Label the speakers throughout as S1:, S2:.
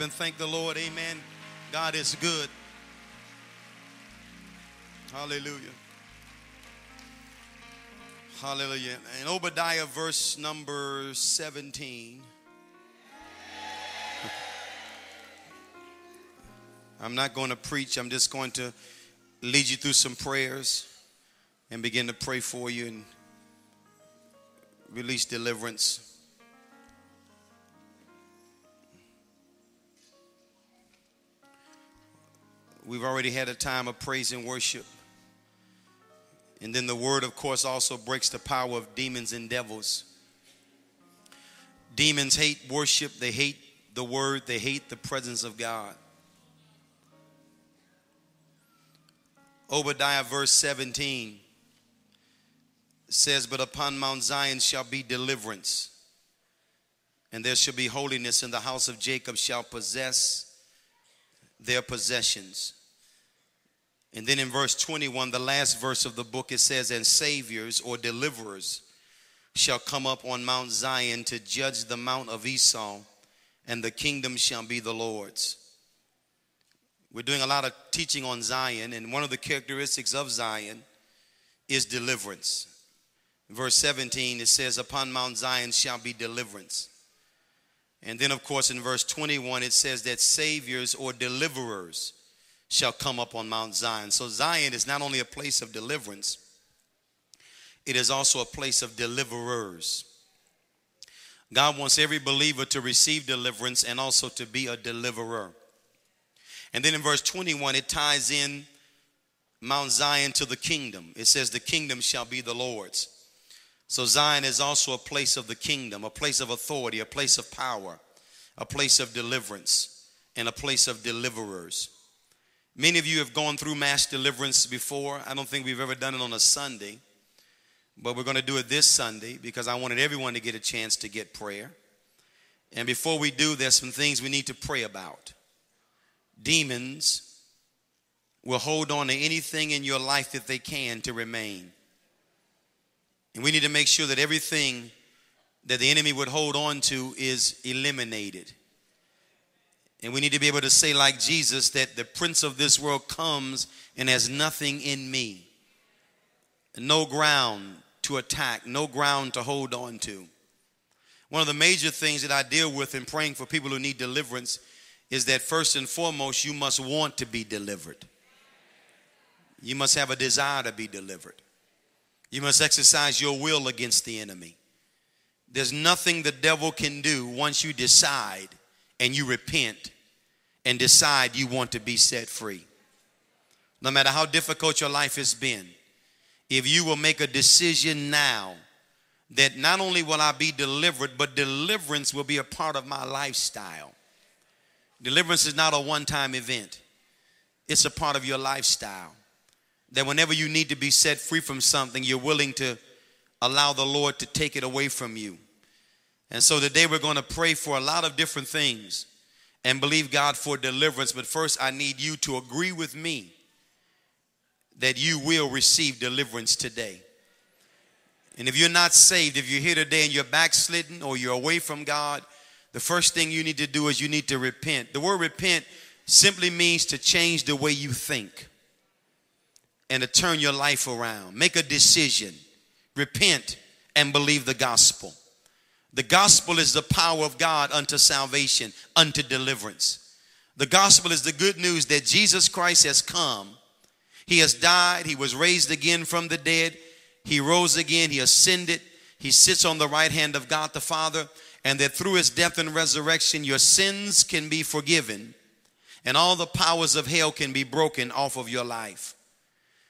S1: and thank the Lord. Amen. God is good. Hallelujah. Hallelujah. In Obadiah, verse number 17. I'm not going to preach, I'm just going to lead you through some prayers and begin to pray for you and release deliverance. We've already had a time of praise and worship. And then the word, of course, also breaks the power of demons and devils. Demons hate worship, they hate the word, they hate the presence of God. Obadiah, verse 17 says, But upon Mount Zion shall be deliverance, and there shall be holiness, and the house of Jacob shall possess their possessions. And then in verse 21, the last verse of the book, it says, And saviors or deliverers shall come up on Mount Zion to judge the mount of Esau, and the kingdom shall be the Lord's. We're doing a lot of teaching on Zion, and one of the characteristics of Zion is deliverance. verse 17, it says, Upon Mount Zion shall be deliverance. And then, of course, in verse 21, it says that saviors or deliverers shall come up on Mount Zion. So Zion is not only a place of deliverance, it is also a place of deliverers. God wants every believer to receive deliverance and also to be a deliverer. And then in verse 21, it ties in Mount Zion to the kingdom. It says, The kingdom shall be the Lord's. So Zion is also a place of the kingdom, a place of authority, a place of power, a place of deliverance, and a place of deliverers. Many of you have gone through mass deliverance before. I don't think we've ever done it on a Sunday, but we're going to do it this Sunday because I wanted everyone to get a chance to get prayer. And before we do, there's some things we need to pray about. Demons will hold on to anything in your life that they can to remain. And we need to make sure that everything that the enemy would hold on to is eliminated. And we need to be able to say, like Jesus, that the prince of this world comes and has nothing in me. No ground to attack, no ground to hold on to. One of the major things that I deal with in praying for people who need deliverance is that first and foremost, you must want to be delivered. You must have a desire to be delivered. You must exercise your will against the enemy. There's nothing the devil can do once you decide and you repent and decide you want to be set free. No matter how difficult your life has been, if you will make a decision now that not only will I be delivered, but deliverance will be a part of my lifestyle. Deliverance is not a one time event, it's a part of your lifestyle. That whenever you need to be set free from something, you're willing to allow the Lord to take it away from you. And so today we're going to pray for a lot of different things and believe God for deliverance. But first, I need you to agree with me that you will receive deliverance today. And if you're not saved, if you're here today and you're backslidden or you're away from God, the first thing you need to do is you need to repent. The word repent simply means to change the way you think and to turn your life around. Make a decision, repent, and believe the gospel. The gospel is the power of God unto salvation, unto deliverance. The gospel is the good news that Jesus Christ has come. He has died. He was raised again from the dead. He rose again. He ascended. He sits on the right hand of God the Father. And that through his death and resurrection, your sins can be forgiven and all the powers of hell can be broken off of your life.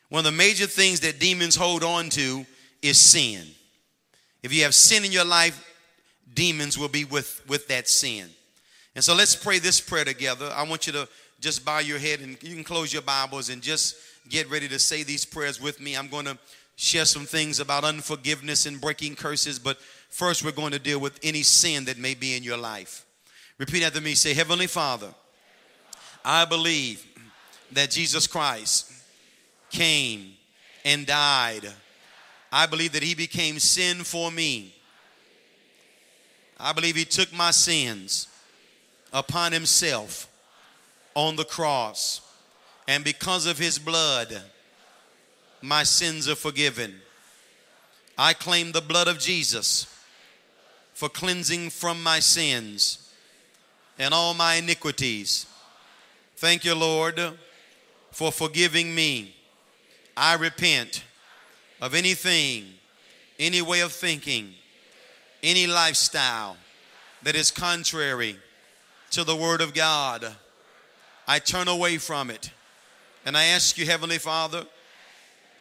S1: One of the major things that demons hold on to is sin. If you have sin in your life, demons will be with, with that sin. And so let's pray this prayer together. I want you to just bow your head and you can close your Bibles and just get ready to say these prayers with me. I'm going to share some things about unforgiveness and breaking curses, but first we're going to deal with any sin that may be in your life. Repeat after me. Say, Heavenly Father, I believe that Jesus Christ came and died. I believe that he became sin for me I believe he took my sins upon himself on the cross. And because of his blood, my sins are forgiven. I claim the blood of Jesus for cleansing from my sins and all my iniquities. Thank you, Lord, for forgiving me. I repent of anything, any way of thinking, any lifestyle that is contrary to the Word of God. I turn away from it. And I ask you, Heavenly Father,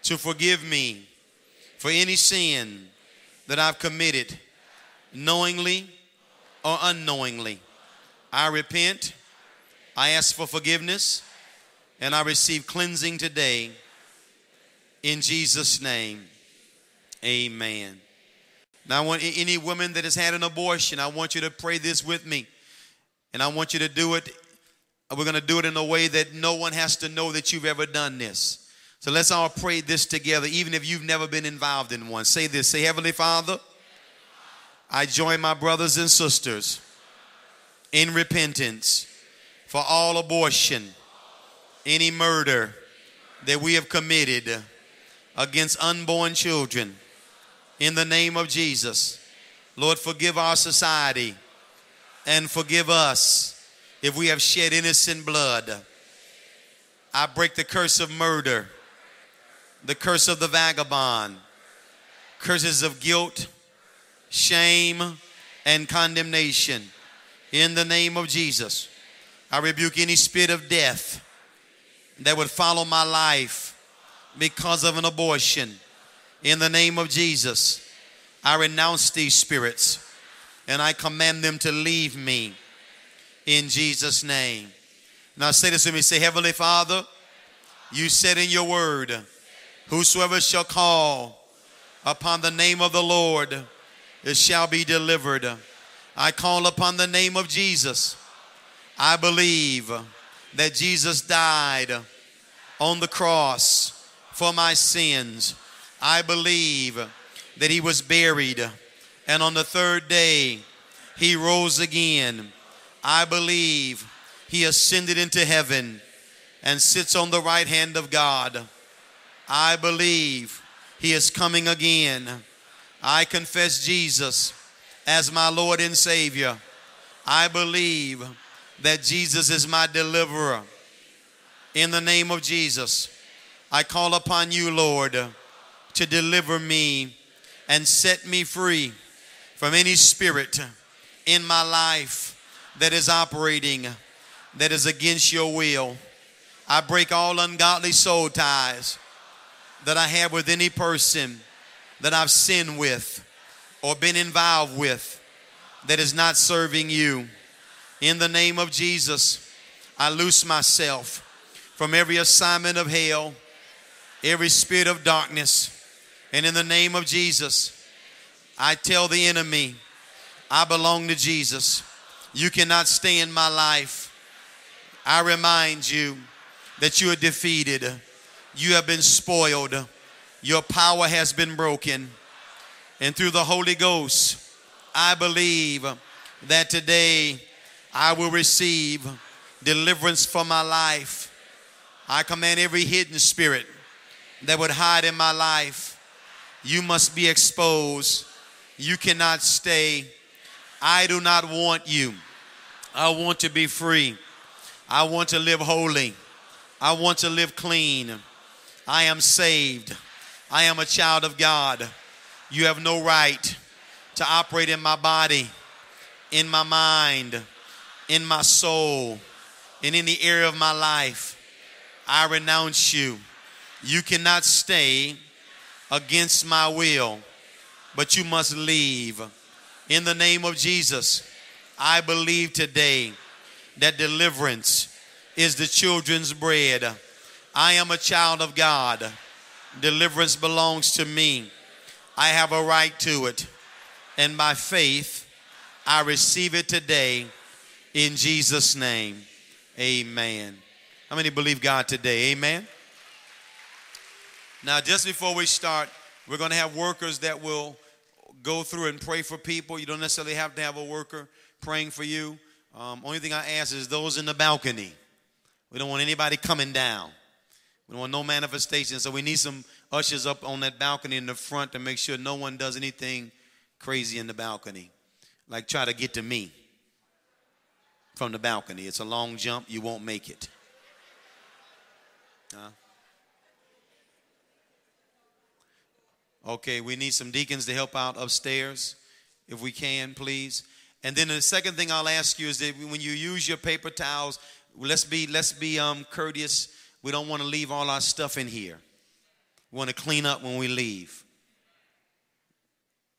S1: to forgive me for any sin that I've committed, knowingly or unknowingly. I repent, I ask for forgiveness, and I receive cleansing today. In Jesus' name, amen. Now, I want any woman that has had an abortion, I want you to pray this with me. And I want you to do it. We're going to do it in a way that no one has to know that you've ever done this. So let's all pray this together, even if you've never been involved in one. Say this Say, Heavenly Father, I join my brothers and sisters in repentance for all abortion, any murder that we have committed against unborn children. In the name of Jesus, Lord, forgive our society and forgive us if we have shed innocent blood. I break the curse of murder, the curse of the vagabond, curses of guilt, shame, and condemnation. In the name of Jesus, I rebuke any spirit of death that would follow my life because of an abortion. In the name of Jesus, I renounce these spirits and I command them to leave me in Jesus' name. Now say this to me say, Heavenly Father, you said in your word, Whosoever shall call upon the name of the Lord, it shall be delivered. I call upon the name of Jesus. I believe that Jesus died on the cross for my sins. I believe that he was buried and on the third day he rose again. I believe he ascended into heaven and sits on the right hand of God. I believe he is coming again. I confess Jesus as my Lord and Savior. I believe that Jesus is my deliverer. In the name of Jesus, I call upon you, Lord, to deliver me and set me free from any spirit in my life that is operating that is against your will. I break all ungodly soul ties that I have with any person that I've sinned with or been involved with that is not serving you. In the name of Jesus, I loose myself from every assignment of hell, every spirit of darkness. And in the name of Jesus, I tell the enemy, I belong to Jesus. You cannot stay in my life. I remind you that you are defeated. You have been spoiled. Your power has been broken. And through the Holy Ghost, I believe that today I will receive deliverance for my life. I command every hidden spirit that would hide in my life, you must be exposed you cannot stay. I do not want you. I want to be free. I want to live holy. I want to live clean. I am saved. I am a child of God. You have no right to operate in my body, in my mind, in my soul, in any area of my life. I renounce you. You cannot stay against my will but you must leave. In the name of Jesus, I believe today that deliverance is the children's bread. I am a child of God. Deliverance belongs to me. I have a right to it. And by faith, I receive it today in Jesus' name. Amen. How many believe God today? Amen. Now, just before we start, we're going to have workers that will go through and pray for people. You don't necessarily have to have a worker praying for you. Um, only thing I ask is those in the balcony. We don't want anybody coming down. We don't want no manifestation. So we need some ushers up on that balcony in the front to make sure no one does anything crazy in the balcony. Like try to get to me from the balcony. It's a long jump. You won't make it. Huh? Okay, we need some deacons to help out upstairs if we can, please. And then the second thing I'll ask you is that when you use your paper towels, let's be let's be um, courteous. We don't want to leave all our stuff in here. We want to clean up when we leave.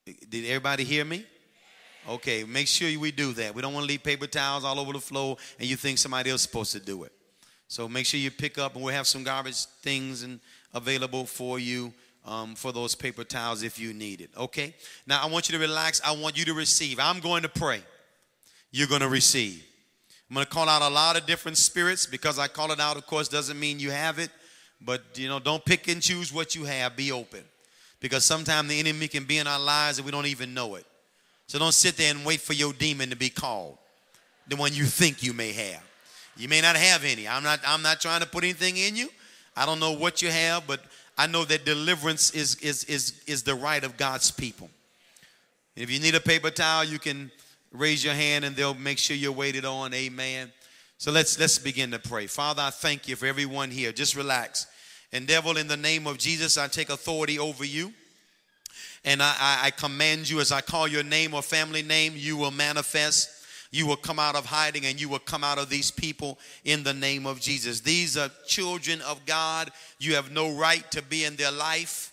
S1: Did everybody hear me? Okay, make sure we do that. We don't want to leave paper towels all over the floor and you think somebody else is supposed to do it. So make sure you pick up and we'll have some garbage things and available for you um, for those paper towels if you need it. Okay? Now I want you to relax. I want you to receive. I'm going to pray. You're going to receive. I'm going to call out a lot of different spirits because I call it out, of course, doesn't mean you have it. But, you know, don't pick and choose what you have. Be open. Because sometimes the enemy can be in our lives and we don't even know it. So don't sit there and wait for your demon to be called, the one you think you may have. You may not have any. I'm not, I'm not trying to put anything in you. I don't know what you have, but I know that deliverance is, is, is, is the right of God's people. If you need a paper towel, you can raise your hand and they'll make sure you're waited on. Amen. So let's let's begin to pray. Father, I thank you for everyone here. Just relax. And devil, in the name of Jesus, I take authority over you. And I, I, I command you as I call your name or family name, you will manifest you will come out of hiding and you will come out of these people in the name of Jesus. These are children of God. You have no right to be in their life.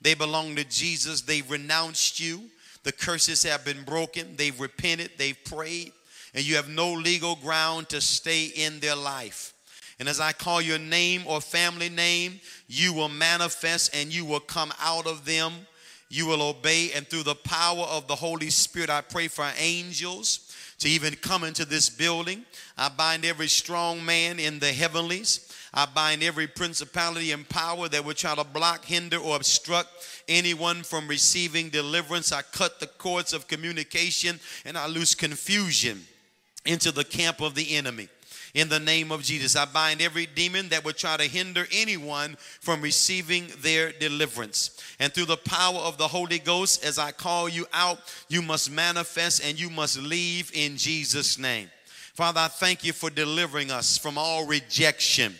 S1: They belong to Jesus. They've renounced you. The curses have been broken. They've repented. They've prayed. And you have no legal ground to stay in their life. And as I call your name or family name, you will manifest and you will come out of them. You will obey. And through the power of the Holy Spirit, I pray for angels to even come into this building. I bind every strong man in the heavenlies. I bind every principality and power that would try to block, hinder, or obstruct anyone from receiving deliverance. I cut the cords of communication and I loose confusion into the camp of the enemy in the name of Jesus. I bind every demon that would try to hinder anyone from receiving their deliverance. And through the power of the Holy Ghost, as I call you out, you must manifest and you must leave in Jesus' name. Father, I thank you for delivering us from all rejection.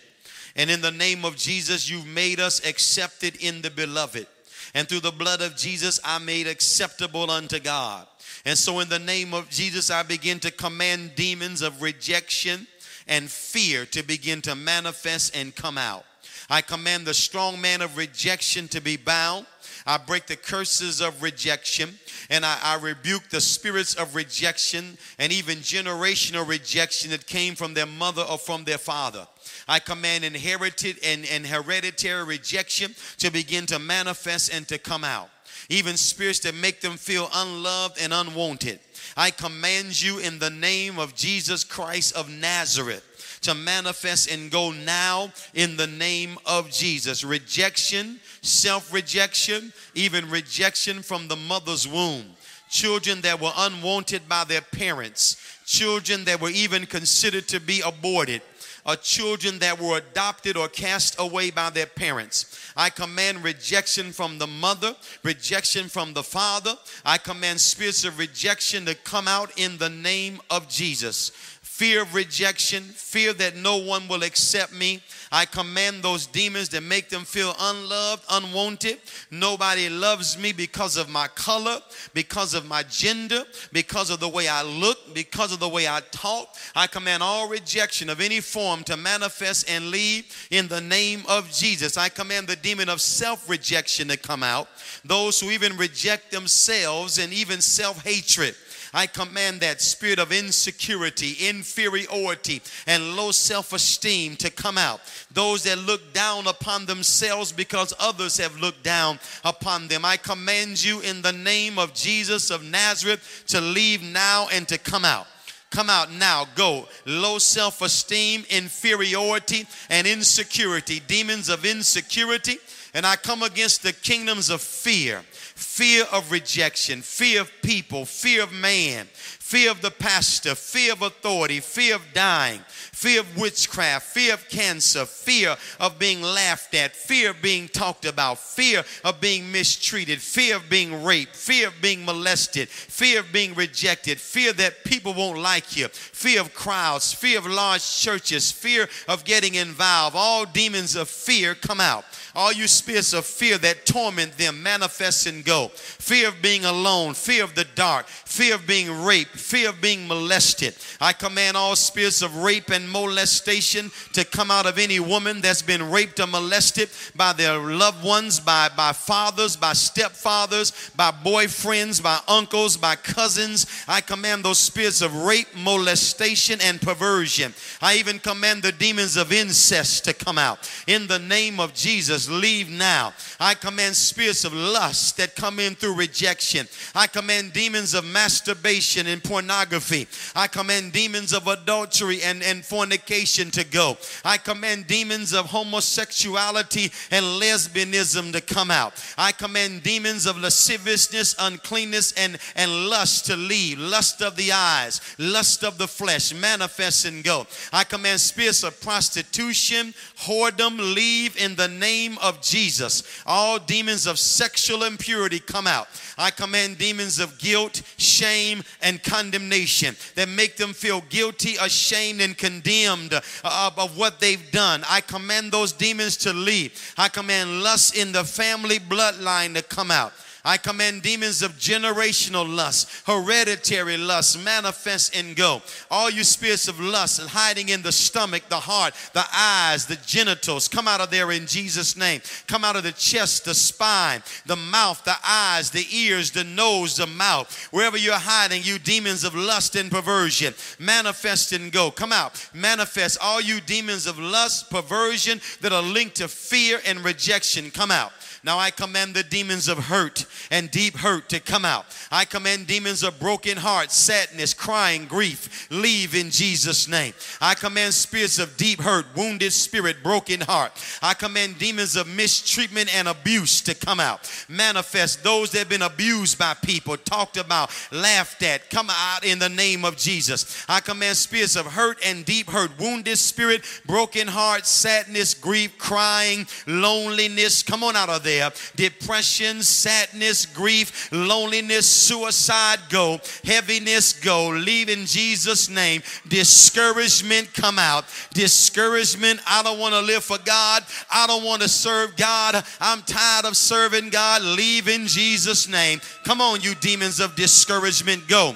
S1: And in the name of Jesus, you've made us accepted in the beloved. And through the blood of Jesus, I made acceptable unto God. And so, in the name of Jesus, I begin to command demons of rejection and fear to begin to manifest and come out. I command the strong man of rejection to be bound. I break the curses of rejection and I, I, rebuke the spirits of rejection and even generational rejection that came from their mother or from their father. I command inherited and, and hereditary rejection to begin to manifest and to come out. Even spirits that make them feel unloved and unwanted. I command you in the name of Jesus Christ of Nazareth to manifest and go now in the name of Jesus. Rejection, self rejection, even rejection from the mother's womb. Children that were unwanted by their parents, children that were even considered to be aborted are children that were adopted or cast away by their parents. I command rejection from the mother, rejection from the father. I command spirits of rejection to come out in the name of Jesus fear of rejection, fear that no one will accept me. I command those demons that make them feel unloved, unwanted. Nobody loves me because of my color, because of my gender, because of the way I look, because of the way I talk. I command all rejection of any form to manifest and leave in the name of Jesus. I command the demon of self rejection to come out. Those who even reject themselves and even self hatred. I command that spirit of insecurity, inferiority, and low self esteem to come out. Those that look down upon themselves because others have looked down upon them. I command you in the name of Jesus of Nazareth to leave now and to come out. Come out now. Go. Low self esteem, inferiority, and insecurity. Demons of insecurity. And I come against the kingdoms of fear fear of rejection, fear of people, fear of man, fear of the pastor, fear of authority, fear of dying, fear of witchcraft, fear of cancer, fear of being laughed at, fear of being talked about, fear of being mistreated, fear of being raped, fear of being molested, fear of being rejected, fear that people won't like you, fear of crowds, fear of large churches, fear of getting involved. All demons of fear come out. All you spirits of fear that torment them manifest and go. Fear of being alone, fear of the dark, fear of being raped, fear of being molested. I command all spirits of rape and molestation to come out of any woman that's been raped or molested by their loved ones, by, by fathers, by stepfathers, by boyfriends, by uncles, by cousins. I command those spirits of rape, molestation, and perversion. I even command the demons of incest to come out. In the name of Jesus, leave now. I command spirits of lust that come in through rejection. I command demons of masturbation and pornography. I command demons of adultery and, and fornication to go. I command demons of homosexuality and lesbianism to come out. I command demons of lasciviousness, uncleanness, and, and lust to leave. Lust of the eyes, lust of the flesh, manifest and go. I command spirits of prostitution, whoredom, leave in the name of Jesus. All demons of sexual impurity come out. I command demons of guilt, shame, and condemnation that make them feel guilty, ashamed, and condemned of, of what they've done. I command those demons to leave. I command lust in the family bloodline to come out. I command demons of generational lust, hereditary lust, manifest and go. All you spirits of lust hiding in the stomach, the heart, the eyes, the genitals, come out of there in Jesus' name. Come out of the chest, the spine, the mouth, the eyes, the ears, the nose, the mouth. Wherever you're hiding, you demons of lust and perversion, manifest and go. Come out, manifest. All you demons of lust, perversion that are linked to fear and rejection, come out. Now I command the demons of hurt and deep hurt to come out. I command demons of broken heart, sadness, crying, grief, leave in Jesus' name. I command spirits of deep hurt, wounded spirit, broken heart. I command demons of mistreatment and abuse to come out. Manifest those that have been abused by people, talked about, laughed at, come out in the name of Jesus. I command spirits of hurt and deep hurt, wounded spirit, broken heart, sadness, grief, crying, loneliness. Come on out of there Depression, sadness, grief, loneliness, suicide, go. Heaviness, go. Leave in Jesus' name. Discouragement, come out. Discouragement, I don't want to live for God. I don't want to serve God. I'm tired of serving God. Leave in Jesus' name. Come on, you demons of discouragement, go.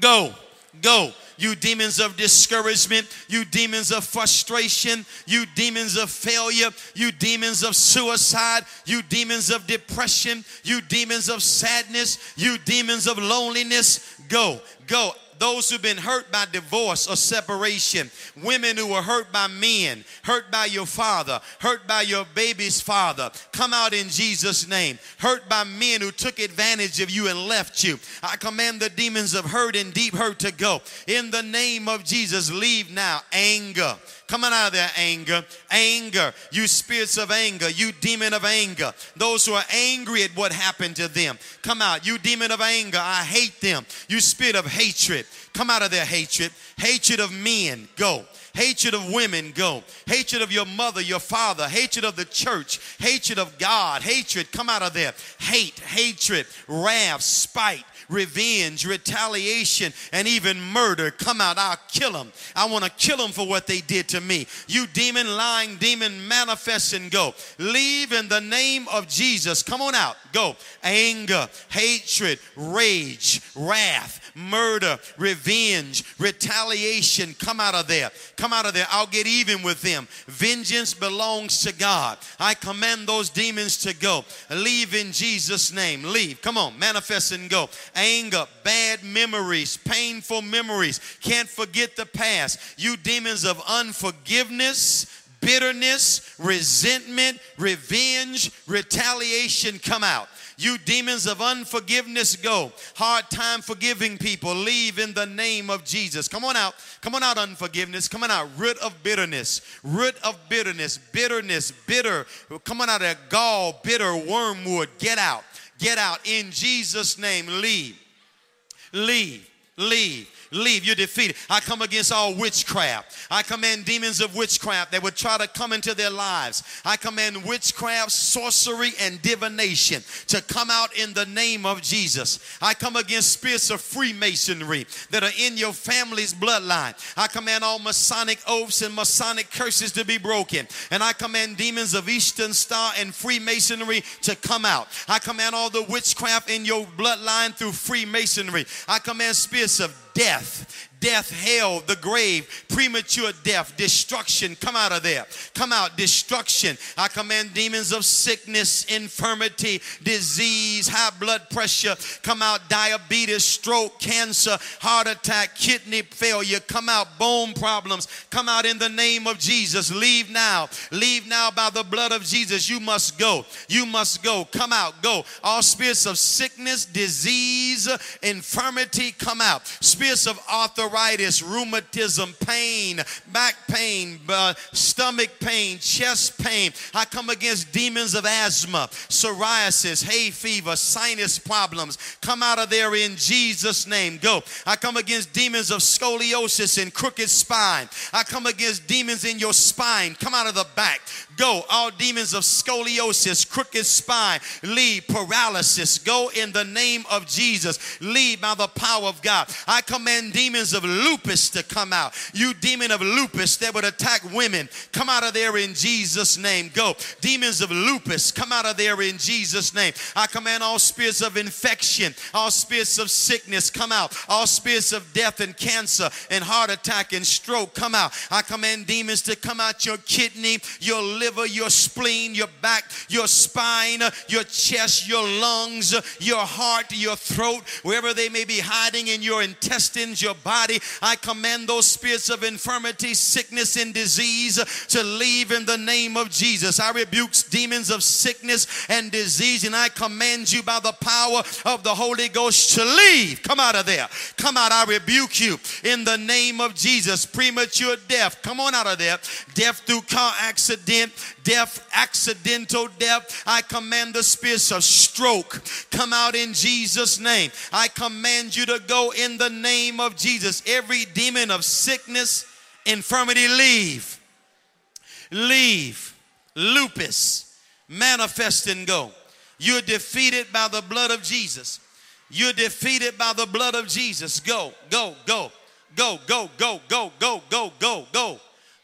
S1: Go. Go you demons of discouragement, you demons of frustration, you demons of failure, you demons of suicide, you demons of depression, you demons of sadness, you demons of loneliness. Go, go those who've been hurt by divorce or separation, women who were hurt by men, hurt by your father, hurt by your baby's father, come out in Jesus' name. Hurt by men who took advantage of you and left you. I command the demons of hurt and deep hurt to go. In the name of Jesus, leave now anger Coming out of there, anger. Anger. You spirits of anger. You demon of anger. Those who are angry at what happened to them. Come out. You demon of anger. I hate them. You spirit of hatred. Come out of their hatred. Hatred of men. Go. Hatred of women, go. Hatred of your mother, your father. Hatred of the church. Hatred of God. Hatred, come out of there. Hate, hatred, wrath, spite, revenge, retaliation, and even murder come out. I'll kill them. I want to kill them for what they did to me. You demon, lying demon, manifest and go. Leave in the name of Jesus. Come on out. Go. Anger, hatred, rage, wrath, murder, revenge, retaliation. Come out of there. Come out of there. I'll get even with them. Vengeance belongs to God. I command those demons to go. Leave in Jesus' name. Leave. Come on. Manifest and go anger, bad memories, painful memories. Can't forget the past. You demons of unforgiveness, bitterness, resentment, revenge, retaliation come out. You demons of unforgiveness go. Hard time forgiving people leave in the name of Jesus. Come on out. Come on out, unforgiveness. Come on out. Root of bitterness. Root of bitterness. Bitterness. Bitter. Come on out of gall, bitter, wormwood. Get out. Get out in Jesus' name. Leave. Leave. leave leave. You're defeated. I come against all witchcraft. I command demons of witchcraft that would try to come into their lives. I command witchcraft, sorcery, and divination to come out in the name of Jesus. I come against spirits of Freemasonry that are in your family's bloodline. I command all Masonic oaths and Masonic curses to be broken. And I command demons of Eastern Star and Freemasonry to come out. I command all the witchcraft in your bloodline through Freemasonry. I command spirits of death death, hell, the grave, premature death, destruction. Come out of there. Come out, destruction. I command demons of sickness, infirmity, disease, high blood pressure. Come out, diabetes, stroke, cancer, heart attack, kidney failure. Come out, bone problems. Come out in the name of Jesus. Leave now. Leave now by the blood of Jesus. You must go. You must go. Come out. Go. All spirits of sickness, disease, infirmity, come out. Spirits of arthritis arthritis, rheumatism, pain, back pain, uh, stomach pain, chest pain. I come against demons of asthma, psoriasis, hay fever, sinus problems. Come out of there in Jesus' name. Go. I come against demons of scoliosis and crooked spine. I come against demons in your spine. Come out of the back. Go. All demons of scoliosis, crooked spine, leave paralysis. Go in the name of Jesus. Leave by the power of God. I command demons of lupus to come out. You demon of lupus that would attack women, come out of there in Jesus' name. Go. Demons of lupus, come out of there in Jesus' name. I command all spirits of infection, all spirits of sickness, come out. All spirits of death and cancer and heart attack and stroke, come out. I command demons to come out your kidney, your liver liver, your spleen, your back, your spine, your chest, your lungs, your heart, your throat, wherever they may be hiding in your intestines, your body. I command those spirits of infirmity, sickness, and disease to leave in the name of Jesus. I rebuke demons of sickness and disease, and I command you by the power of the Holy Ghost to leave. Come out of there. Come out. I rebuke you in the name of Jesus. Premature death. Come on out of there. Death through car accident, death, accidental death. I command the spirits of stroke come out in Jesus' name. I command you to go in the name of Jesus. Every demon of sickness, infirmity, leave. Leave. Lupus, manifest and go. You're defeated by the blood of Jesus. You're defeated by the blood of Jesus. Go, go, go, go, go, go, go, go, go, go, go.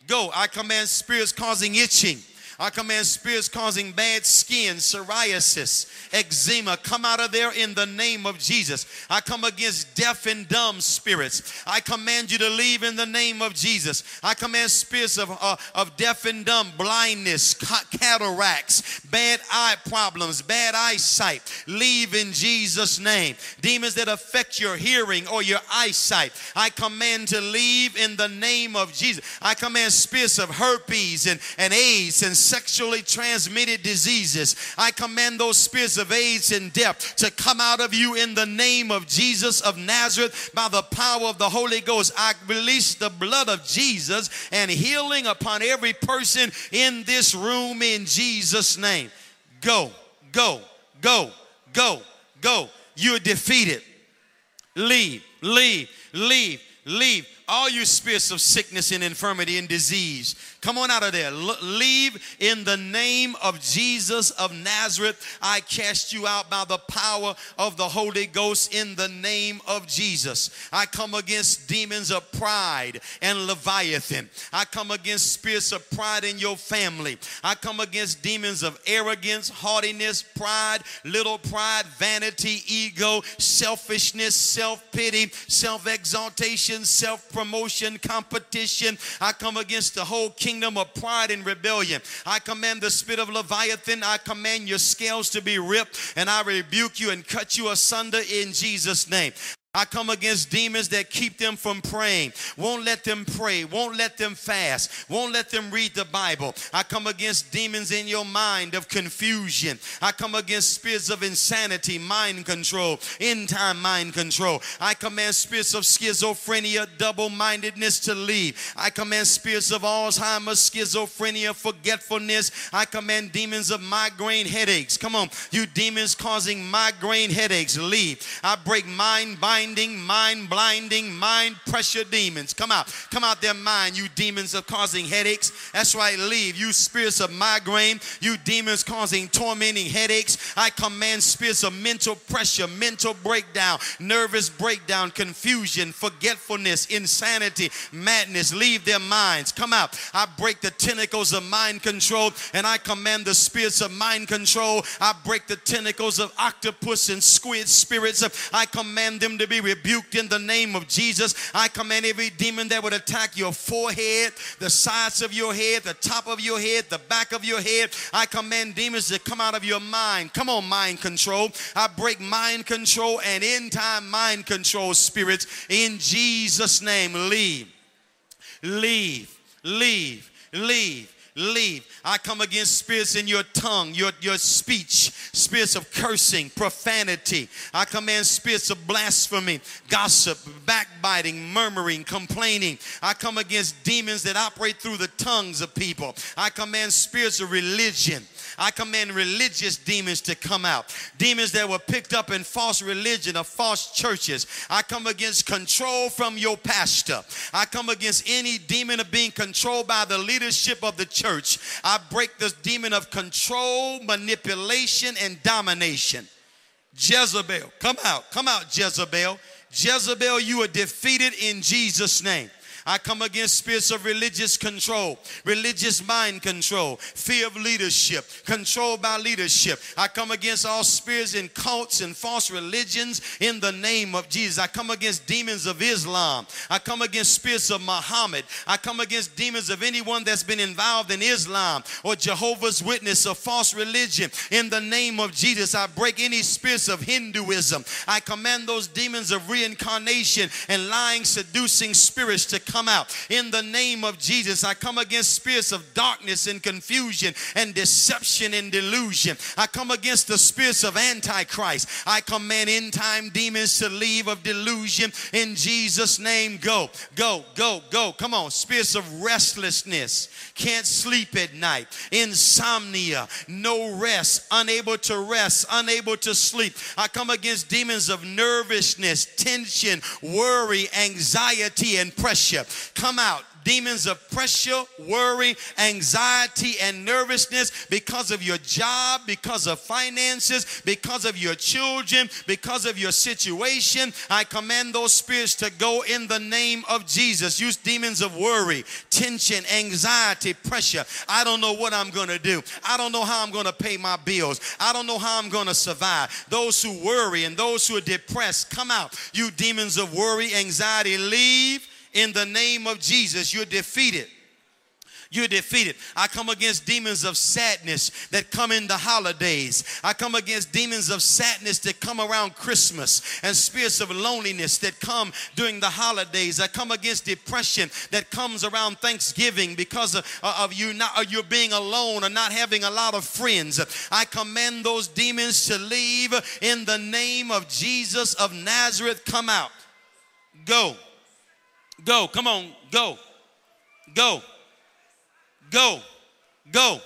S1: Go. I command spirits causing itching. I command spirits causing bad skin, psoriasis, eczema, come out of there in the name of Jesus. I come against deaf and dumb spirits. I command you to leave in the name of Jesus. I command spirits of, uh, of deaf and dumb, blindness, cataracts, bad eye problems, bad eyesight. Leave in Jesus' name. Demons that affect your hearing or your eyesight. I command to leave in the name of Jesus. I command spirits of herpes and, and AIDS and sexually transmitted diseases. I command those spirits of AIDS and death to come out of you in the name of Jesus of Nazareth by the power of the Holy Ghost. I release the blood of Jesus and healing upon every person in this room in Jesus' name. Go, go, go, go, go. You're defeated. Leave, leave, leave, leave. All you spirits of sickness and infirmity and disease, Come on out of there. L- leave in the name of Jesus of Nazareth. I cast you out by the power of the Holy Ghost in the name of Jesus. I come against demons of pride and Leviathan. I come against spirits of pride in your family. I come against demons of arrogance, haughtiness, pride, little pride, vanity, ego, selfishness, self pity, self exaltation, self promotion, competition. I come against the whole kingdom of pride and rebellion. I command the spirit of Leviathan, I command your scales to be ripped, and I rebuke you and cut you asunder in Jesus' name. I come against demons that keep them from praying, won't let them pray, won't let them fast, won't let them read the Bible. I come against demons in your mind of confusion. I come against spirits of insanity, mind control, in time mind control. I command spirits of schizophrenia, double mindedness to leave. I command spirits of Alzheimer's, schizophrenia, forgetfulness. I command demons of migraine headaches. Come on, you demons causing migraine headaches, leave. I break mind, bind binding, mind blinding, mind pressure demons. Come out. Come out their mind, you demons of causing headaches. That's right, leave. You spirits of migraine, you demons causing tormenting headaches. I command spirits of mental pressure, mental breakdown, nervous breakdown, confusion, forgetfulness, insanity, madness. Leave their minds. Come out. I break the tentacles of mind control and I command the spirits of mind control. I break the tentacles of octopus and squid spirits. I command them to be rebuked in the name of Jesus. I command every demon that would attack your forehead, the sides of your head, the top of your head, the back of your head. I command demons to come out of your mind. Come on, mind control. I break mind control and end time mind control spirits in Jesus' name. Leave, leave, leave, leave leave. I come against spirits in your tongue, your, your speech, spirits of cursing, profanity. I command spirits of blasphemy, gossip, backbiting, murmuring, complaining. I come against demons that operate through the tongues of people. I command spirits of religion. I command religious demons to come out. Demons that were picked up in false religion or false churches. I come against control from your pastor. I come against any demon of being controlled by the leadership of the church. I break this demon of control, manipulation, and domination. Jezebel, come out, come out, Jezebel. Jezebel, you are defeated in Jesus' name. I come against spirits of religious control, religious mind control, fear of leadership, control by leadership. I come against all spirits in cults and false religions in the name of Jesus. I come against demons of Islam. I come against spirits of Muhammad. I come against demons of anyone that's been involved in Islam or Jehovah's Witness or false religion. In the name of Jesus, I break any spirits of Hinduism. I command those demons of reincarnation and lying, seducing spirits to come come out. In the name of Jesus, I come against spirits of darkness and confusion and deception and delusion. I come against the spirits of Antichrist. I command end time demons to leave of delusion in Jesus' name. Go, go, go, go. Come on. Spirits of restlessness, can't sleep at night, insomnia, no rest, unable to rest, unable to sleep. I come against demons of nervousness, tension, worry, anxiety, and pressure come out demons of pressure, worry, anxiety, and nervousness because of your job, because of finances, because of your children, because of your situation. I command those spirits to go in the name of Jesus. Use demons of worry, tension, anxiety, pressure. I don't know what I'm going to do. I don't know how I'm going to pay my bills. I don't know how I'm going to survive. Those who worry and those who are depressed, come out. You demons of worry, anxiety, leave in the name of Jesus. You're defeated. You're defeated. I come against demons of sadness that come in the holidays. I come against demons of sadness that come around Christmas and spirits of loneliness that come during the holidays. I come against depression that comes around Thanksgiving because of, of you not of you being alone or not having a lot of friends. I command those demons to leave in the name of Jesus of Nazareth. Come out. Go. Go. Come on. Go. Go. Go. Go.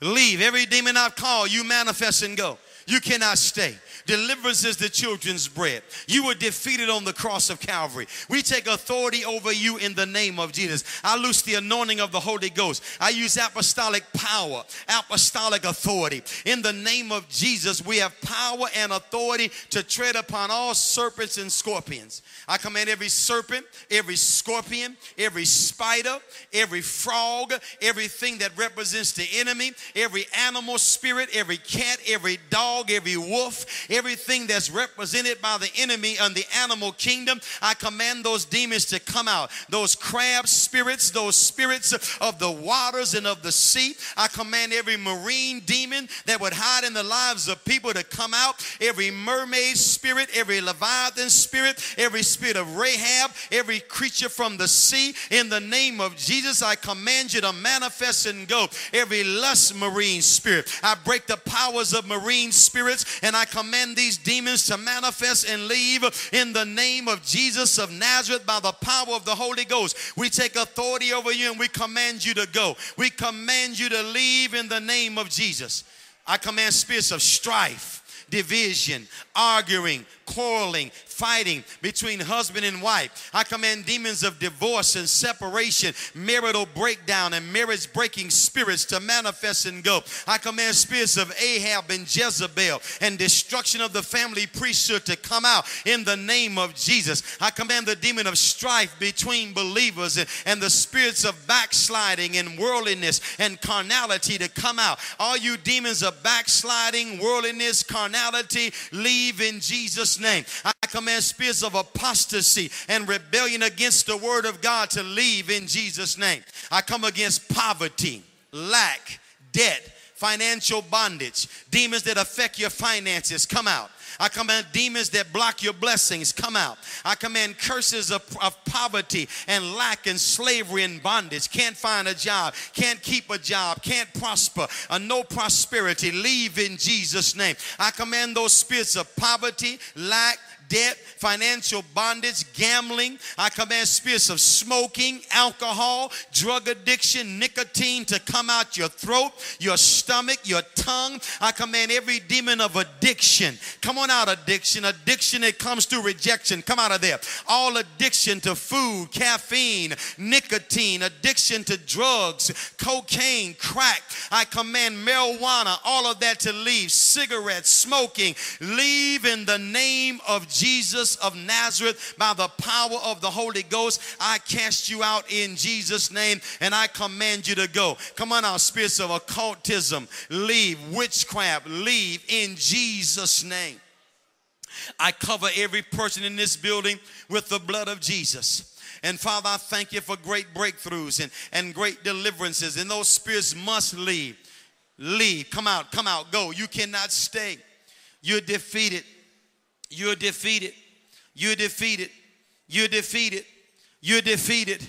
S1: Leave. Every demon I've called, you manifest and go. You cannot stay. Deliverance is the children's bread. You were defeated on the cross of Calvary. We take authority over you in the name of Jesus. I loose the anointing of the Holy Ghost. I use apostolic power, apostolic authority. In the name of Jesus, we have power and authority to tread upon all serpents and scorpions. I command every serpent, every scorpion, every spider, every frog, everything that represents the enemy, every animal spirit, every cat, every dog, every wolf, everything that's represented by the enemy and the animal kingdom. I command those demons to come out. Those crab spirits, those spirits of the waters and of the sea. I command every marine demon that would hide in the lives of people to come out. Every mermaid spirit, every leviathan spirit, every spirit of Rahab, every creature from the sea. In the name of Jesus, I command you to manifest and go. Every lust marine spirit, I break the powers of marine spirits and I command these demons to manifest and leave in the name of Jesus of Nazareth by the power of the Holy Ghost. We take authority over you and we command you to go. We command you to leave in the name of Jesus. I command spirits of strife division, arguing, quarreling, fighting between husband and wife. I command demons of divorce and separation, marital breakdown, and marriage breaking spirits to manifest and go. I command spirits of Ahab and Jezebel and destruction of the family priesthood to come out in the name of Jesus. I command the demon of strife between believers and, and the spirits of backsliding and worldliness and carnality to come out. All you demons of backsliding, worldliness, carnality, leave in Jesus' name. I command spirits of apostasy and rebellion against the word of God to leave in Jesus' name. I come against poverty, lack, debt, financial bondage, demons that affect your finances, come out. I command demons that block your blessings, come out. I command curses of, of poverty and lack and slavery and bondage. Can't find a job, can't keep a job, can't prosper, uh, no prosperity. Leave in Jesus' name. I command those spirits of poverty, lack, debt, financial bondage, gambling. I command spirits of smoking, alcohol, drug addiction, nicotine to come out your throat, your stomach, your tongue. I command every demon of addiction. Come on out, addiction. Addiction that comes through rejection. Come out of there. All addiction to food, caffeine, nicotine, addiction to drugs, cocaine, crack. I command marijuana, all of that to leave. Cigarettes, smoking, leave in the name of Jesus of Nazareth by the power of the Holy Ghost. I cast you out in Jesus' name and I command you to go. Come on, our spirits of occultism, leave, witchcraft, leave in Jesus' name. I cover every person in this building with the blood of Jesus. And Father, I thank you for great breakthroughs and, and great deliverances. And those spirits must leave. Leave. Come out. Come out. Go. You cannot stay. You're defeated. You're defeated. You're defeated. You're defeated. You're defeated.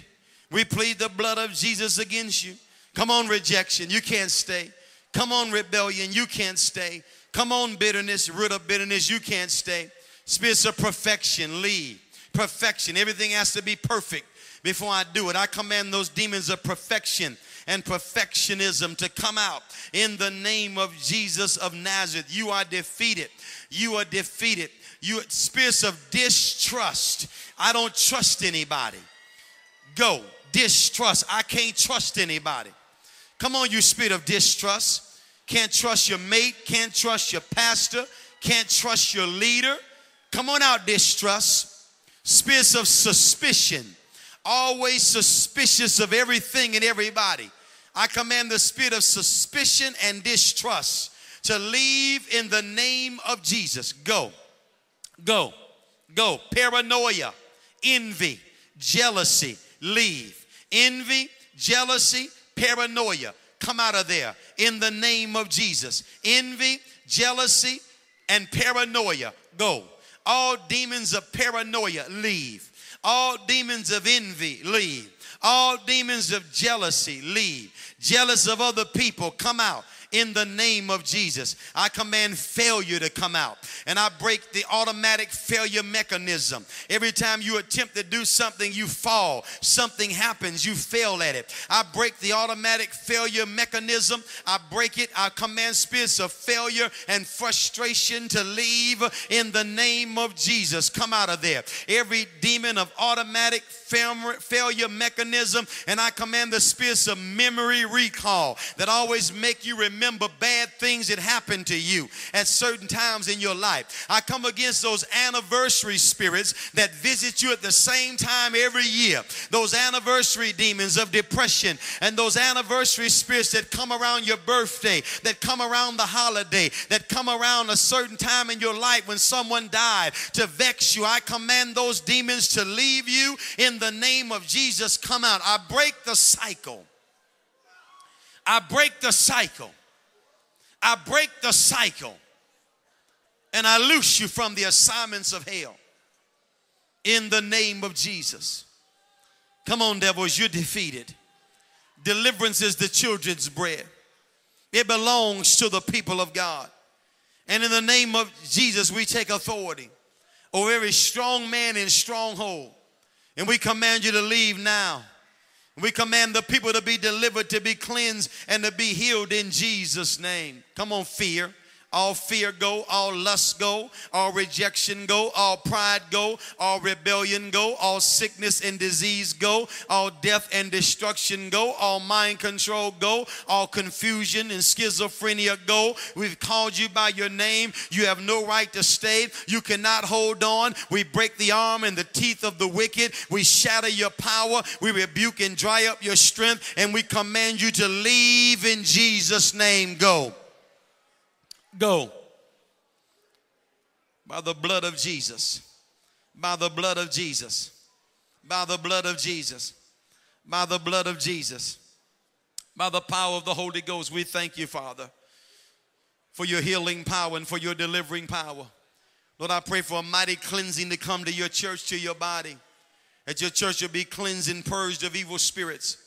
S1: We plead the blood of Jesus against you. Come on, rejection. You can't stay. Come on, rebellion. You can't stay. Come on, bitterness, root of bitterness. You can't stay. Spirits of perfection, leave. Perfection. Everything has to be perfect before I do it. I command those demons of perfection and perfectionism to come out in the name of Jesus of Nazareth. You are defeated. You are defeated you spirits of distrust. I don't trust anybody. Go. Distrust. I can't trust anybody. Come on, you spirit of distrust. Can't trust your mate, can't trust your pastor, can't trust your leader. Come on out, distrust. Spirits of suspicion. Always suspicious of everything and everybody. I command the spirit of suspicion and distrust to leave in the name of Jesus. Go. Go. Go. Paranoia, envy, jealousy, leave. Envy, jealousy, paranoia, come out of there in the name of Jesus. Envy, jealousy, and paranoia, go. All demons of paranoia, leave. All demons of envy, leave. All demons of jealousy, leave. Jealous of other people, come out in the name of Jesus. I command failure to come out and I break the automatic failure mechanism. Every time you attempt to do something, you fall. Something happens, you fail at it. I break the automatic failure mechanism. I break it. I command spirits of failure and frustration to leave in the name of Jesus. Come out of there. Every demon of automatic failure mechanism, and I command the spirits of memory recall that always make you remember remember bad things that happened to you at certain times in your life. I come against those anniversary spirits that visit you at the same time every year. Those anniversary demons of depression and those anniversary spirits that come around your birthday, that come around the holiday, that come around a certain time in your life when someone died to vex you. I command those demons to leave you in the name of Jesus. Come out. I break the cycle. I break the cycle I break the cycle and I loose you from the assignments of hell in the name of Jesus. Come on, devils, you're defeated. Deliverance is the children's bread, it belongs to the people of God. And in the name of Jesus, we take authority over every strong man in stronghold. And we command you to leave now. We command the people to be delivered, to be cleansed, and to be healed in Jesus' name. Come on, fear. All fear go, all lust go, all rejection go, all pride go, all rebellion go, all sickness and disease go, all death and destruction go, all mind control go, all confusion and schizophrenia go. We've called you by your name. You have no right to stay. You cannot hold on. We break the arm and the teeth of the wicked. We shatter your power. We rebuke and dry up your strength. And we command you to leave in Jesus' name. Go. Go. By the blood of Jesus. By the blood of Jesus. By the blood of Jesus. By the blood of Jesus. By the power of the Holy Ghost. We thank you, Father, for your healing power and for your delivering power. Lord, I pray for a mighty cleansing to come to your church, to your body. That your church will be cleansed and purged of evil spirits.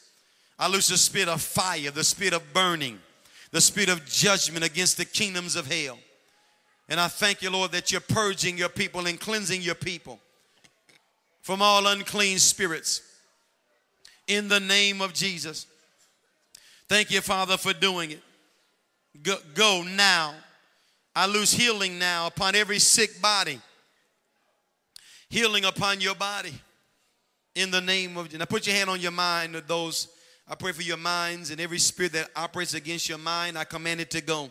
S1: I loose the spirit of fire, the spirit of burning the spirit of judgment against the kingdoms of hell. And I thank you, Lord, that you're purging your people and cleansing your people from all unclean spirits in the name of Jesus. Thank you, Father, for doing it. Go, go now. I lose healing now upon every sick body. Healing upon your body in the name of. Jesus. Now put your hand on your mind of those I pray for your minds and every spirit that operates against your mind, I command it to go.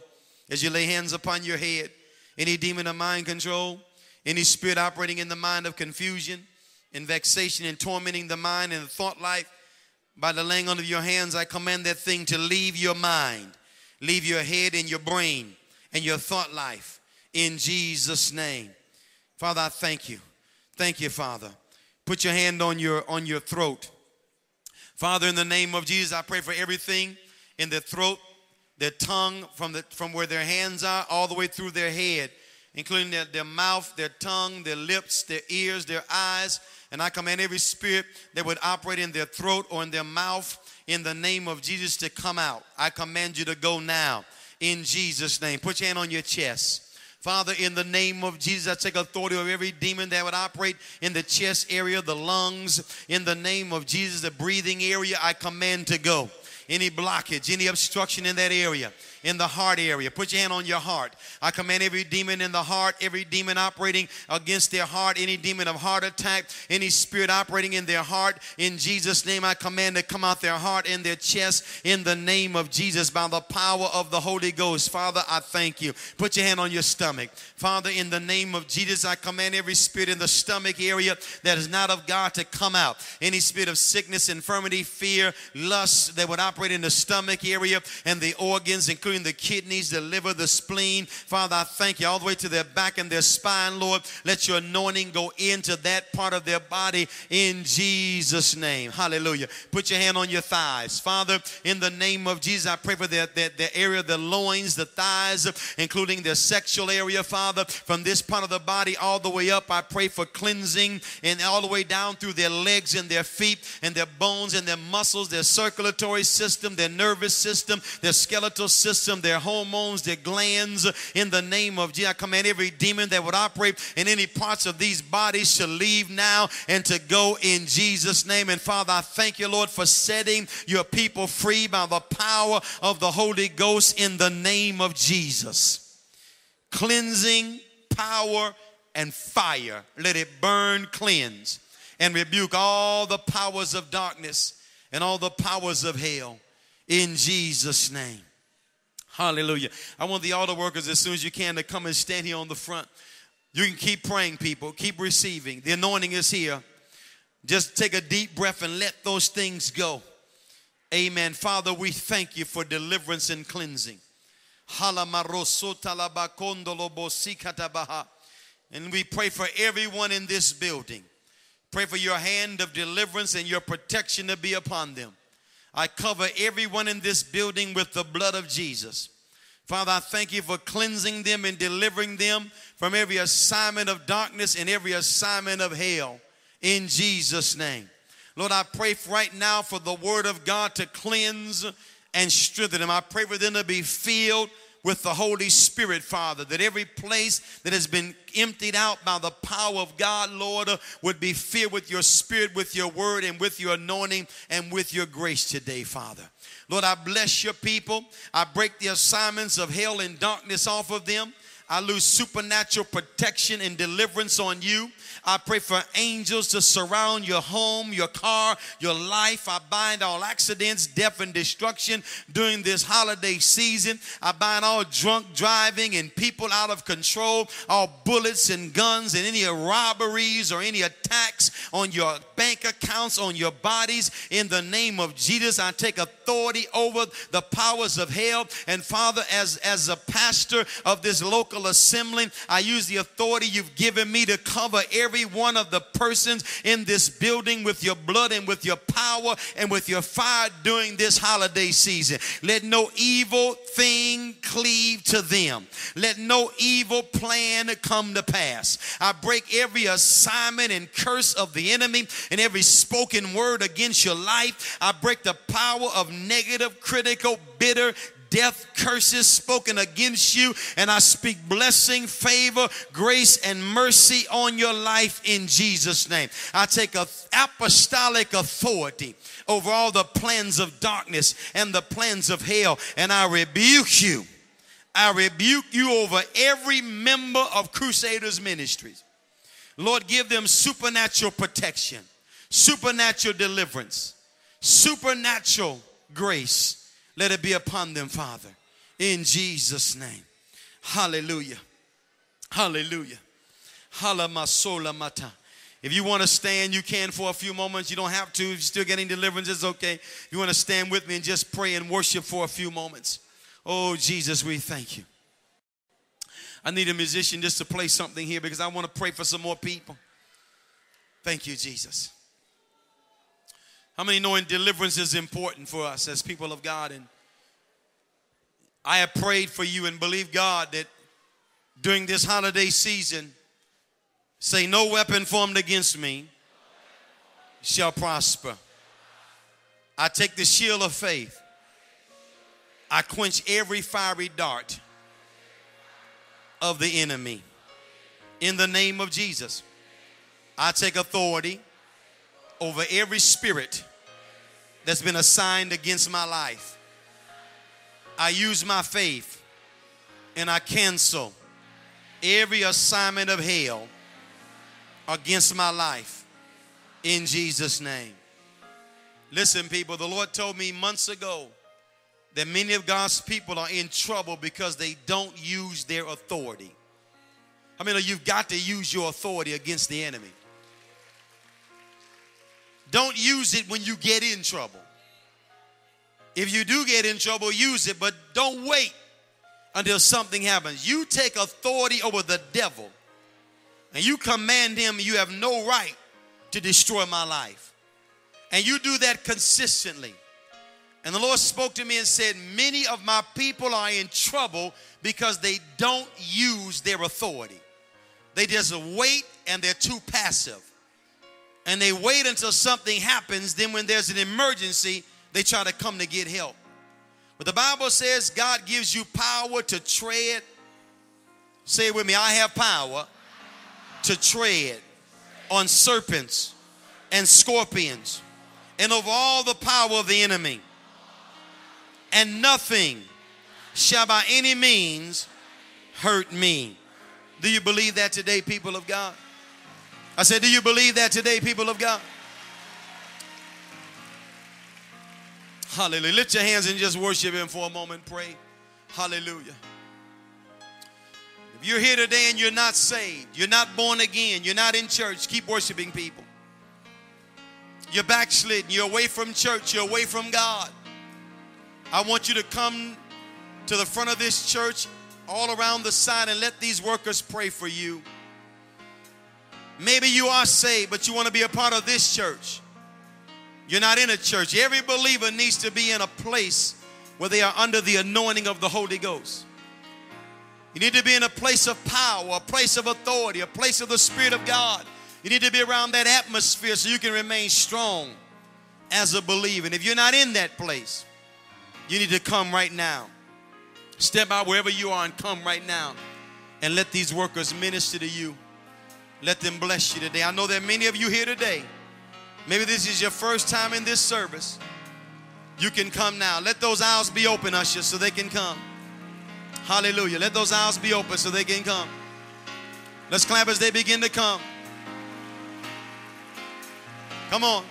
S1: As you lay hands upon your head, any demon of mind control, any spirit operating in the mind of confusion and vexation and tormenting the mind and the thought life, by the laying on of your hands, I command that thing to leave your mind, leave your head and your brain and your thought life in Jesus' name. Father, I thank you. Thank you, Father. Put your hand on your on your throat. Father, in the name of Jesus, I pray for everything in their throat, their tongue, from, the, from where their hands are, all the way through their head, including their, their mouth, their tongue, their lips, their ears, their eyes. And I command every spirit that would operate in their throat or in their mouth in the name of Jesus to come out. I command you to go now in Jesus' name. Put your hand on your chest. Father, in the name of Jesus, I take authority over every demon that would operate in the chest area, the lungs. In the name of Jesus, the breathing area, I command to go. Any blockage, any obstruction in that area in the heart area. Put your hand on your heart. I command every demon in the heart, every demon operating against their heart, any demon of heart attack, any spirit operating in their heart. In Jesus' name, I command to come out their heart and their chest in the name of Jesus by the power of the Holy Ghost. Father, I thank you. Put your hand on your stomach. Father, in the name of Jesus, I command every spirit in the stomach area that is not of God to come out. Any spirit of sickness, infirmity, fear, lust that would operate in the stomach area and the organs, including including the kidneys, the liver, the spleen. Father, I thank you all the way to their back and their spine, Lord. Let your anointing go into that part of their body in Jesus' name. Hallelujah. Put your hand on your thighs. Father, in the name of Jesus, I pray for their, their, their area, the loins, the thighs, including their sexual area, Father. From this part of the body all the way up, I pray for cleansing and all the way down through their legs and their feet and their bones and their muscles, their circulatory system, their nervous system, their skeletal system system, their hormones, their glands. In the name of Jesus, I command every demon that would operate in any parts of these bodies to leave now and to go in Jesus' name. And Father, I thank you, Lord, for setting your people free by the power of the Holy Ghost in the name of Jesus. Cleansing, power, and fire. Let it burn, cleanse, and rebuke all the powers of darkness and all the powers of hell in Jesus' name. Hallelujah. I want the altar workers as soon as you can to come and stand here on the front. You can keep praying, people. Keep receiving. The anointing is here. Just take a deep breath and let those things go. Amen. Father, we thank you for deliverance and cleansing. And we pray for everyone in this building. Pray for your hand of deliverance and your protection to be upon them. I cover everyone in this building with the blood of Jesus. Father, I thank you for cleansing them and delivering them from every assignment of darkness and every assignment of hell in Jesus' name. Lord, I pray right now for the word of God to cleanse and strengthen them. I pray for them to be filled with the Holy Spirit, Father, that every place that has been emptied out by the power of God, Lord, uh, would be filled with your spirit, with your word, and with your anointing and with your grace today, Father. Lord, I bless your people. I break the assignments of hell and darkness off of them. I lose supernatural protection and deliverance on you. I pray for angels to surround your home, your car, your life. I bind all accidents, death, and destruction during this holiday season. I bind all drunk driving and people out of control, all bullets and guns, and any robberies or any attacks on your bank accounts, on your bodies. In the name of Jesus, I take authority over the powers of hell. And Father, as, as a pastor of this local assembly, I use the authority you've given me to cover every one of the persons in this building with your blood and with your power and with your fire during this holiday season. Let no evil thing cleave to them. Let no evil plan come to pass. I break every assignment and curse of the enemy and every spoken word against your life. I break the power of negative, critical, bitter, death curses spoken against you. And I speak blessing, favor, grace, and mercy on your life in Jesus' name. I take apostolic authority over all the plans of darkness and the plans of hell, and I rebuke you. I rebuke you over every member of Crusaders Ministries. Lord, give them supernatural protection, supernatural deliverance, supernatural grace let it be upon them, Father, in Jesus' name. Hallelujah. Hallelujah. Halamasola mata. If you want to stand, you can for a few moments. You don't have to. If you're still getting deliverance, it's okay. If you want to stand with me and just pray and worship for a few moments. Oh, Jesus, we thank you. I need a musician just to play something here because I want to pray for some more people. Thank you, Jesus. How many knowing deliverance is important for us as people of God? And I have prayed for you and believe God that during this holiday season, say, No weapon formed against me shall prosper. I take the shield of faith, I quench every fiery dart of the enemy. In the name of Jesus, I take authority over every spirit that's been assigned against my life. I use my faith and I cancel every assignment of hell against my life in Jesus' name. Listen, people, the Lord told me months ago that many of God's people are in trouble because they don't use their authority. I mean, you've got to use your authority against the enemy. Don't use it when you get in trouble. If you do get in trouble, use it, but don't wait until something happens. You take authority over the devil and you command him, you have no right to destroy my life. And you do that consistently. And the Lord spoke to me and said, Many of my people are in trouble because they don't use their authority. They just wait and they're too passive and they wait until something happens. Then, when there's an emergency, they try to come to get help. But the Bible says God gives you power to tread. Say it with me I have power to tread on serpents and scorpions and over all the power of the enemy. And nothing shall by any means hurt me. Do you believe that today, people of God? I said, Do you believe that today, people of God? Hallelujah. Lift your hands and just worship Him for a moment. Pray. Hallelujah. If you're here today and you're not saved, you're not born again, you're not in church, keep worshiping people. You're backslidden, you're away from church, you're away from God. I want you to come to the front of this church, all around the side, and let these workers pray for you. Maybe you are saved, but you want to be a part of this church. You're not in a church. Every believer needs to be in a place where they are under the anointing of the Holy Ghost. You need to be in a place of power, a place of authority, a place of the Spirit of God. You need to be around that atmosphere so you can remain strong as a believer. And if you're not in that place, you need to come right now. Step out wherever you are and come right now and let these workers minister to you. Let them bless you today. I know there are many of you here today. Maybe this is your first time in this service. You can come now. Let those aisles be open, ushers, so they can come. Hallelujah. Let those aisles be open so they can come. Let's clap as they begin to come. Come on.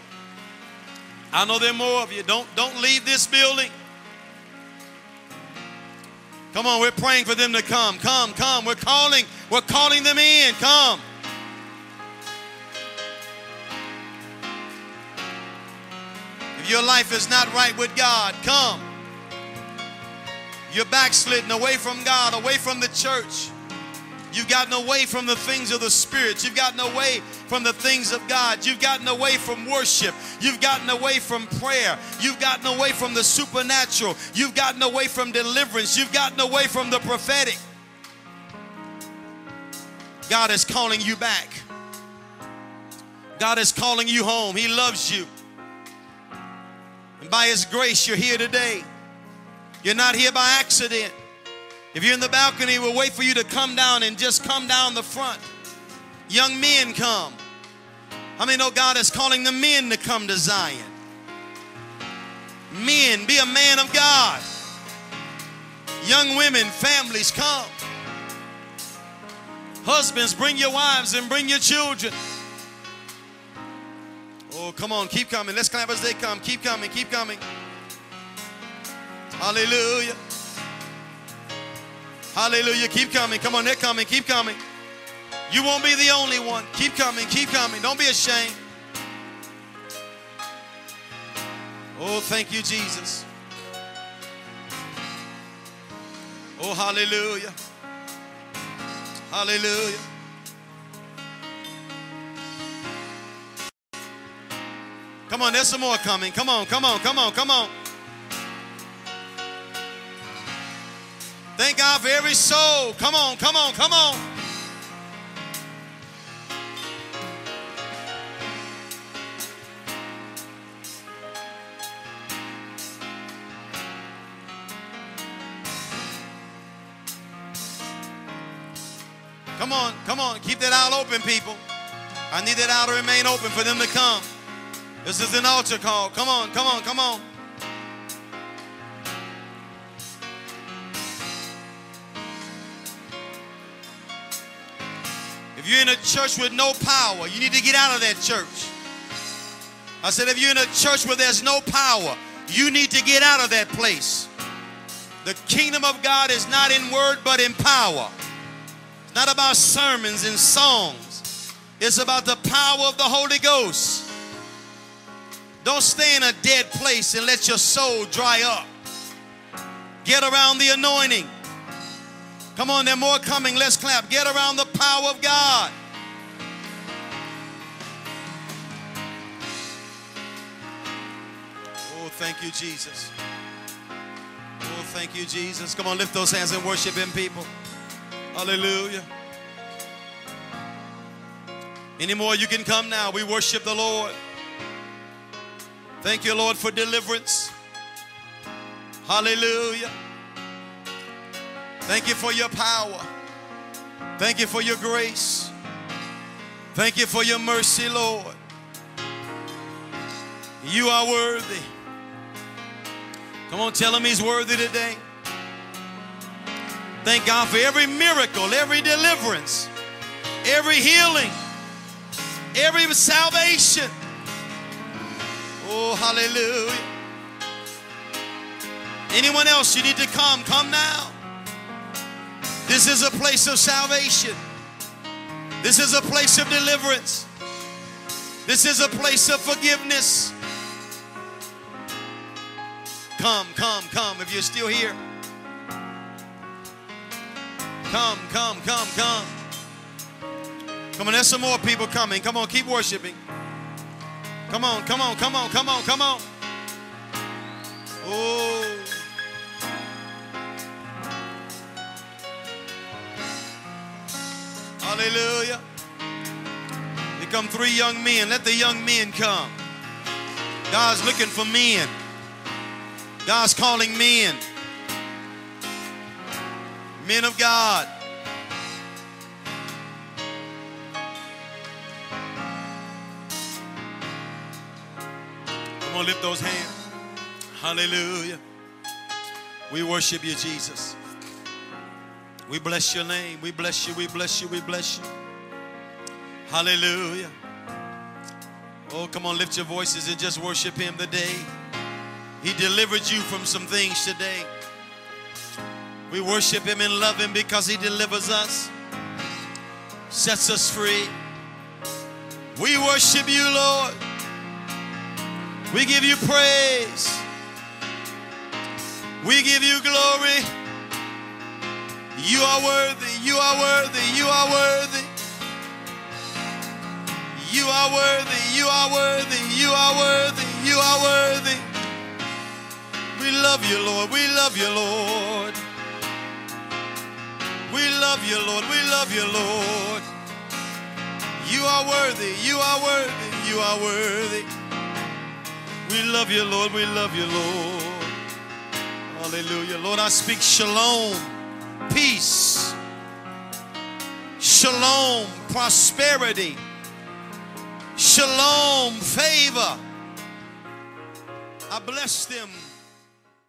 S1: I know there are more of you. Don't, don't leave this building. Come on, we're praying for them to come. Come, come. We're calling. We're calling them in. Come. Your life is not right with God, come. You're backslidden away from God, away from the church. You've gotten away from the things of the Spirit. You've gotten away from the things of God. You've gotten away from worship. You've gotten away from prayer. You've gotten away from the supernatural. You've gotten away from deliverance. You've gotten away from the prophetic. God is calling you back. God is calling you home. He loves you. And by His grace, you're here today. You're not here by accident. If you're in the balcony, we'll wait for you to come down and just come down the front. Young men come. How many know God is calling the men to come to Zion? Men, be a man of God. Young women, families, come. Husbands, bring your wives and bring your children. Oh, come on, keep coming. Let's clap as they come. Keep coming, keep coming. Hallelujah. Hallelujah. Keep coming. Come on, they're coming. Keep coming. You won't be the only one. Keep coming. Keep coming. Don't be ashamed. Oh, thank you, Jesus. Oh, hallelujah. Hallelujah. Come on, there's some more coming. Come on, come on, come on, come on. Thank God for every soul. Come on, come on, come on. Come on, come on. Keep that aisle open, people. I need that aisle to remain open for them to come. This is an altar call. Come on, come on, come on. If you're in a church with no power, you need to get out of that church. I said, if you're in a church where there's no power, you need to get out of that place. The kingdom of God is not in word, but in power. It's not about sermons and songs, it's about the power of the Holy Ghost. Don't stay in a dead place and let your soul dry up. Get around the anointing. Come on, there are more coming. Let's clap. Get around the power of God. Oh, thank you, Jesus. Oh, thank you, Jesus. Come on, lift those hands and worship Him, people. Hallelujah. Any more, you can come now. We worship the Lord. Thank you, Lord, for deliverance. Hallelujah. Thank you for your power. Thank you for your grace. Thank you for your mercy, Lord. You are worthy. Come on, tell him he's worthy today. Thank God for every miracle, every deliverance, every healing, every salvation. Oh, hallelujah. Anyone else, you need to come. Come now. This is a place of salvation. This is a place of deliverance. This is a place of forgiveness. Come, come, come. If you're still here, come, come, come, come. Come on, there's some more people coming. Come on, keep worshiping. Come on, come on, come on, come on, come on. Oh. Hallelujah. Here come three young men. Let the young men come. God's looking for men. God's calling men. Men of God. On, lift those hands. Hallelujah. We worship you, Jesus. We bless your name. We bless you. We bless you. We bless you. Hallelujah. Oh, come on, lift your voices and just worship him today. He delivered you from some things today. We worship him and love him because he delivers us, sets us free. We worship you, Lord. We give you praise. We give you glory. You are worthy. You are worthy. You are worthy. You are worthy. You are worthy. You are worthy. You are worthy. We love you, Lord. We love you, Lord. We love you, Lord. We love you, Lord. You are worthy. You are worthy. You are worthy. We love you, Lord. We love you, Lord. Hallelujah. Lord, I speak shalom, peace, shalom, prosperity, shalom, favor. I bless them